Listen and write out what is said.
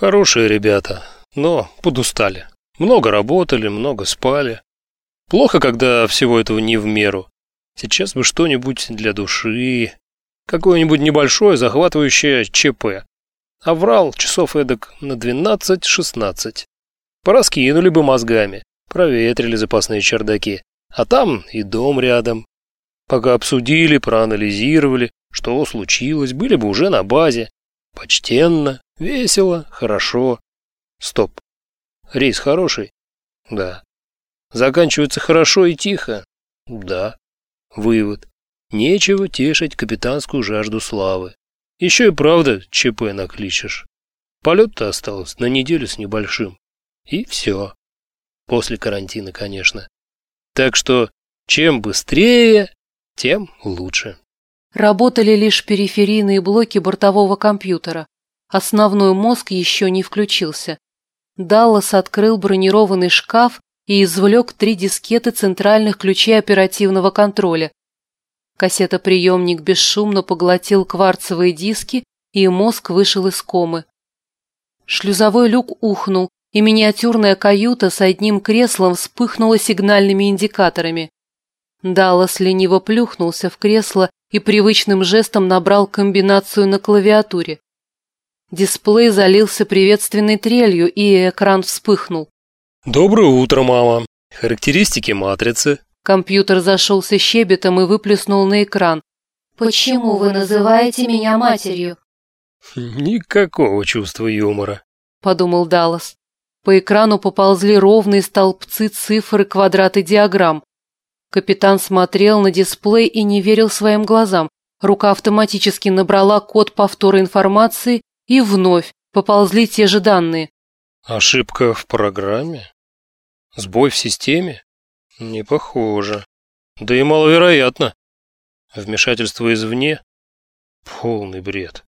Хорошие ребята, но подустали. Много работали, много спали. Плохо, когда всего этого не в меру. Сейчас бы что-нибудь для души. Какое-нибудь небольшое захватывающее ЧП. Аврал часов эдак на 12-16. Пораскинули бы мозгами, проветрили запасные чердаки. А там и дом рядом. Пока обсудили, проанализировали, что случилось, были бы уже на базе. Почтенно, весело, хорошо. Стоп. Рейс хороший? Да. Заканчивается хорошо и тихо? Да. Вывод. Нечего тешить капитанскую жажду славы. Еще и правда ЧП накличешь. Полет-то осталось на неделю с небольшим. И все. После карантина, конечно. Так что чем быстрее, тем лучше. Работали лишь периферийные блоки бортового компьютера. Основной мозг еще не включился. Даллас открыл бронированный шкаф и извлек три дискеты центральных ключей оперативного контроля. Кассетоприемник бесшумно поглотил кварцевые диски, и мозг вышел из комы. Шлюзовой люк ухнул, и миниатюрная каюта с одним креслом вспыхнула сигнальными индикаторами. Даллас лениво плюхнулся в кресло и привычным жестом набрал комбинацию на клавиатуре. Дисплей залился приветственной трелью, и экран вспыхнул. Доброе утро, мама. Характеристики матрицы. Компьютер зашелся щебетом и выплеснул на экран. «Почему вы называете меня матерью?» Никакого чувства юмора, подумал Даллас. По экрану поползли ровные столбцы цифр и квадраты диаграмм. Капитан смотрел на дисплей и не верил своим глазам. Рука автоматически набрала код повтора информации, и вновь поползли те же данные. Ошибка в программе? Сбой в системе? Не похоже. Да и маловероятно. Вмешательство извне? Полный бред.